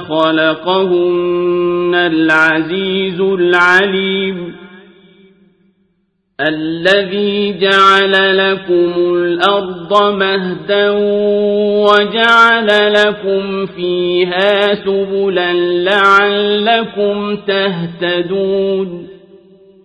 خلقهن العزيز العليم الذي جعل لكم الأرض مهدا وجعل لكم فيها سبلا لعلكم تهتدون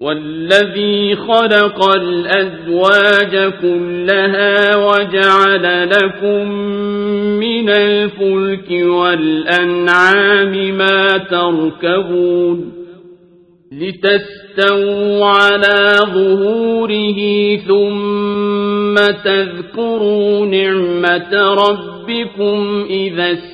والذي خلق الأزواج كلها وجعل لكم من الفلك والأنعام ما تركبون لتستووا على ظهوره ثم تذكروا نعمة ربكم إذا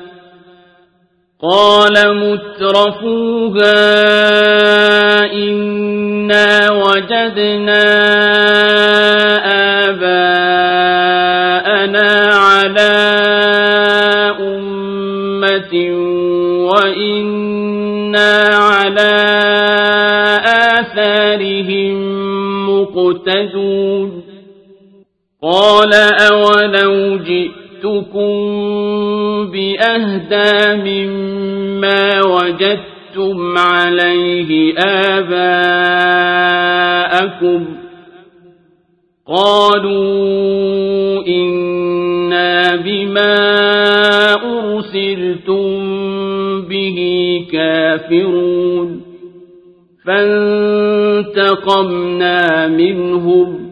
قال مترفوها إنا وجدنا آباءنا على وإنا على آثارهم مقتدون. قال أولو جئتكم بأهدى مما وجدتم عليه آباءكم قالوا إنا بما أرسلتم به كافرون فانتقمنا منهم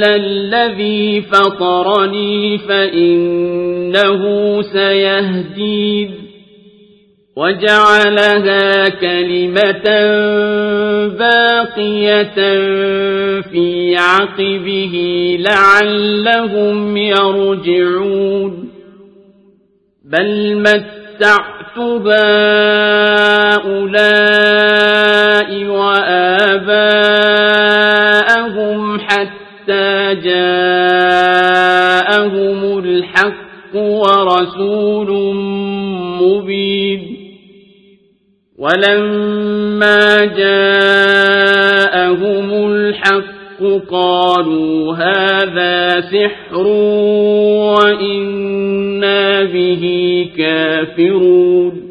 إلا الذي فطرني فإنه سيهدين وجعلها كلمة باقية في عقبه لعلهم يرجعون بل متعت هؤلاء وآباءهم حتى جاءهم الحق ورسول مبين. ولما جاءهم الحق قالوا هذا سحر وإنا به كافرون.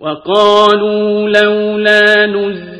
وقالوا لولا نزل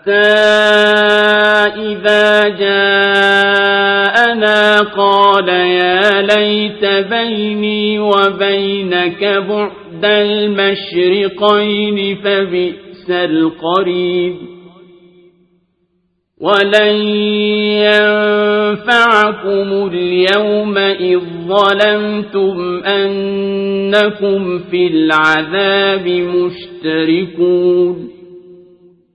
حتى إذا جاءنا قال يا ليت بيني وبينك بعد المشرقين فبئس القريب ولن ينفعكم اليوم إذ ظلمتم أنكم في العذاب مشتركون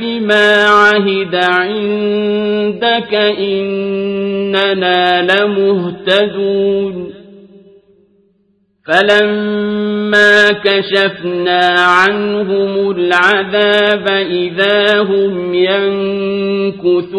بما عهد عندك إننا لمهتدون فلما كشفنا عنهم العذاب إذا هم ينكثون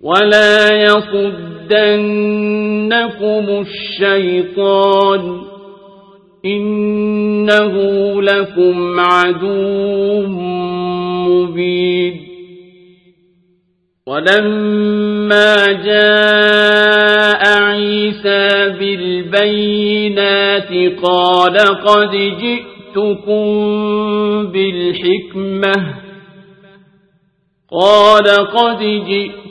ولا يصدنكم الشيطان إنه لكم عدو مبين ولما جاء عيسى بالبينات قال قد جئتكم بالحكمة قال قد جئتكم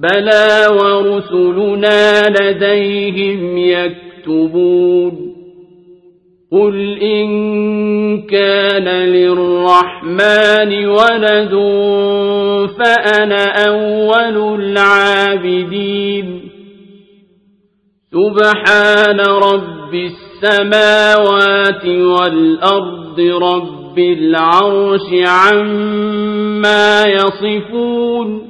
بلى ورسلنا لديهم يكتبون قل إن كان للرحمن ولد فأنا أول العابدين سبحان رب السماوات والأرض رب العرش عما يصفون